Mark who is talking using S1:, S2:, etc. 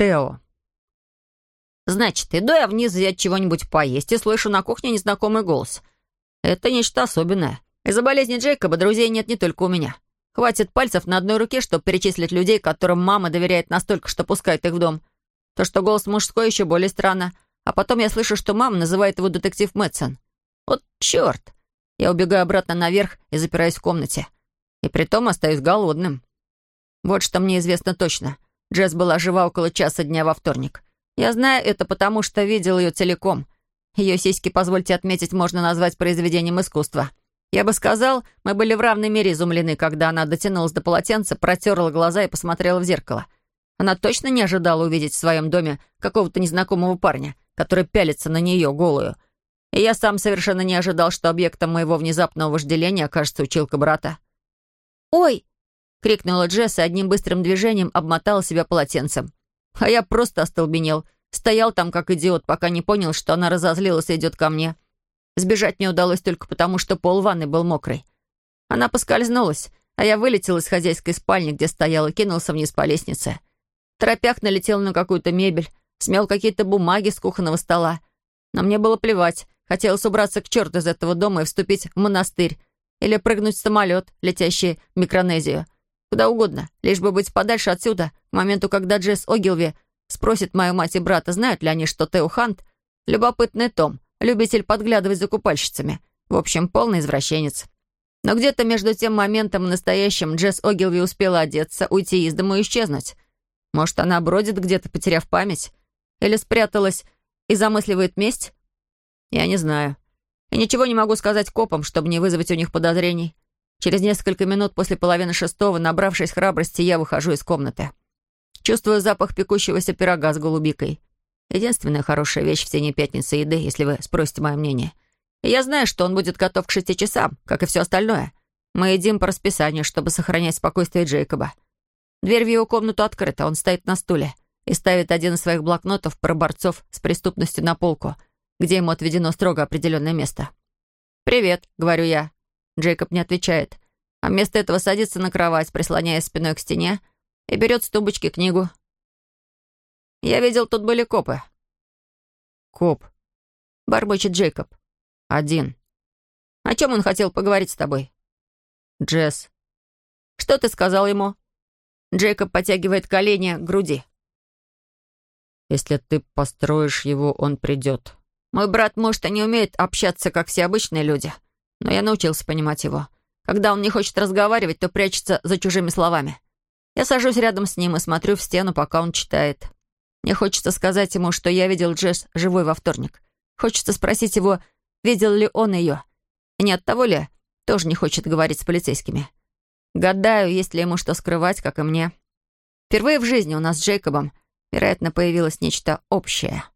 S1: Тео. Значит, иду я вниз взять чего-нибудь поесть и слышу на кухне незнакомый голос. Это нечто особенное. Из-за болезни Джейкоба друзей нет не только у меня. Хватит пальцев на одной руке, чтобы перечислить людей, которым мама доверяет настолько, что пускает их в дом. То, что голос мужской, еще более странно. А потом я слышу, что мама называет его детектив Мэтсон. Вот черт! Я убегаю обратно наверх и запираюсь в комнате. И притом остаюсь голодным. Вот что мне известно точно. Джесс была жива около часа дня во вторник. Я знаю это, потому что видел ее целиком. Ее сиськи, позвольте отметить, можно назвать произведением искусства. Я бы сказал, мы были в равной мере изумлены, когда она дотянулась до полотенца, протерла глаза и посмотрела в зеркало. Она точно не ожидала увидеть в своем доме какого-то незнакомого парня, который пялится на нее голую. И я сам совершенно не ожидал, что объектом моего внезапного вожделения окажется училка брата. «Ой!» — крикнула Джесс и одним быстрым движением обмотала себя полотенцем. А я просто остолбенел. Стоял там как идиот, пока не понял, что она разозлилась и идет ко мне. Сбежать мне удалось только потому, что пол ванны был мокрый. Она поскользнулась, а я вылетел из хозяйской спальни, где стоял, и кинулся вниз по лестнице. В торопях налетел на какую-то мебель, смел какие-то бумаги с кухонного стола. Но мне было плевать. Хотелось убраться к черту из этого дома и вступить в монастырь. Или прыгнуть в самолет, летящий в Микронезию. Куда угодно, лишь бы быть подальше отсюда, к моменту, когда Джесс Огилви спросит мою мать и брата, знают ли они, что Тео Хант — любопытный Том, любитель подглядывать за купальщицами. В общем, полный извращенец. Но где-то между тем моментом настоящим Джесс Огилви успела одеться, уйти из дому и исчезнуть. Может, она бродит где-то, потеряв память? Или спряталась и замысливает месть? Я не знаю. И ничего не могу сказать копам, чтобы не вызвать у них подозрений. Через несколько минут после половины шестого, набравшись храбрости, я выхожу из комнаты. Чувствую запах пекущегося пирога с голубикой. Единственная хорошая вещь в тени пятницы еды, если вы спросите мое мнение. И я знаю, что он будет готов к шести часам, как и все остальное. Мы едим по расписанию, чтобы сохранять спокойствие Джейкоба. Дверь в его комнату открыта, он стоит на стуле и ставит один из своих блокнотов про борцов с преступностью на полку, где ему отведено строго определенное место. «Привет», — говорю я. Джейкоб не отвечает, а вместо этого садится на кровать, прислоняясь спиной к стене, и берет с тумбочки книгу. «Я видел, тут были копы». «Коп», — бормочет Джейкоб. «Один». «О чем он хотел поговорить с тобой?» «Джесс». «Что ты сказал ему?» Джейкоб потягивает колени к груди. «Если ты построишь его, он придет». «Мой брат, может, и не умеет общаться, как все обычные люди, но я научился понимать его. Когда он не хочет разговаривать, то прячется за чужими словами. Я сажусь рядом с ним и смотрю в стену, пока он читает. Мне хочется сказать ему, что я видел Джесс живой во вторник. Хочется спросить его, видел ли он ее. И не от того ли тоже не хочет говорить с полицейскими. Гадаю, есть ли ему что скрывать, как и мне. Впервые в жизни у нас с Джейкобом, вероятно, появилось нечто общее —